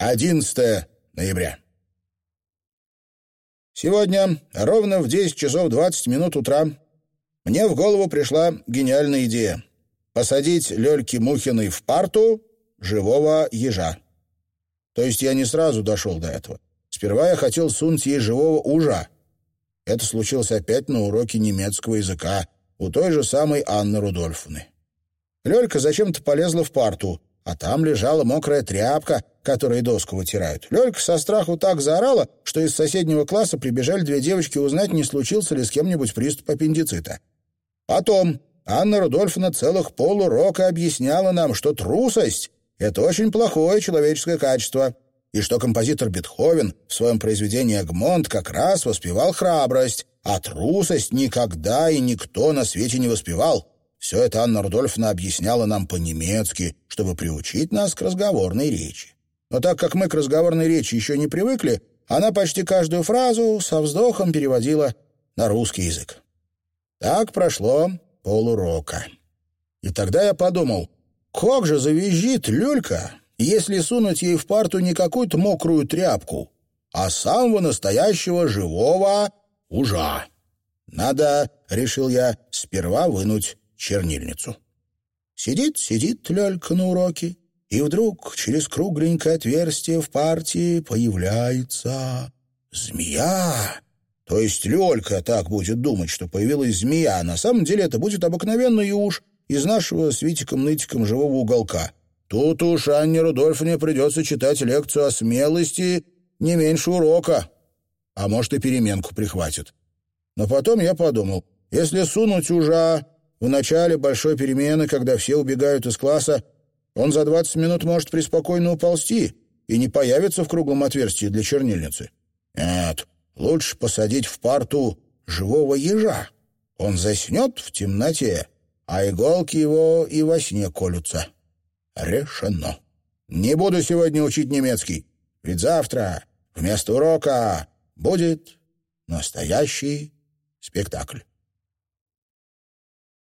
11 ноября. Сегодня, ровно в 10 часов 20 минут утра, мне в голову пришла гениальная идея — посадить Лёльки Мухиной в парту живого ежа. То есть я не сразу дошел до этого. Сперва я хотел сунуть ей живого ужа. Это случилось опять на уроке немецкого языка у той же самой Анны Рудольфовны. Лёлька зачем-то полезла в парту, а там лежала мокрая тряпка, которой доску вытирают. Лёлька со страху так заорала, что из соседнего класса прибежали две девочки узнать, не случился ли с кем-нибудь приступ аппендицита. Потом Анна Рудольфовна целых полурока объясняла нам, что трусость — это очень плохое человеческое качество, и что композитор Бетховен в своем произведении «Эгмонт» как раз воспевал храбрость, а трусость никогда и никто на свете не воспевал. Все это Анна Рудольфовна объясняла нам по-немецки, чтобы приучить нас к разговорной речи. Но так как мы к разговорной речи еще не привыкли, она почти каждую фразу со вздохом переводила на русский язык. Так прошло полурока. И тогда я подумал, как же завизжит люлька, если сунуть ей в парту не какую-то мокрую тряпку, а самого настоящего живого ужа. Надо, решил я, сперва вынуть чернильницу. Сидит, сидит Лёлька на уроке, и вдруг через кругленькое отверстие в партии появляется змея. То есть Лёлька так будет думать, что появилась змея, а на самом деле это будет обыкновенный уж из нашего с Витиком-нытиком живого уголка. Тут уж Анне Рудольфовне придется читать лекцию о смелости не меньше урока, а может и переменку прихватит. Но потом я подумал, если сунуть ужа в начале большой перемены, когда все убегают из класса, он за 20 минут может преспокойно уползти и не появится в круглом отверстии для чернильницы. Нет, лучше посадить в парту живого ежа. Он заснет в темноте, а иголки его и во сне колются. Решено. Не буду сегодня учить немецкий, ведь завтра вместо урока будет настоящий спектакль.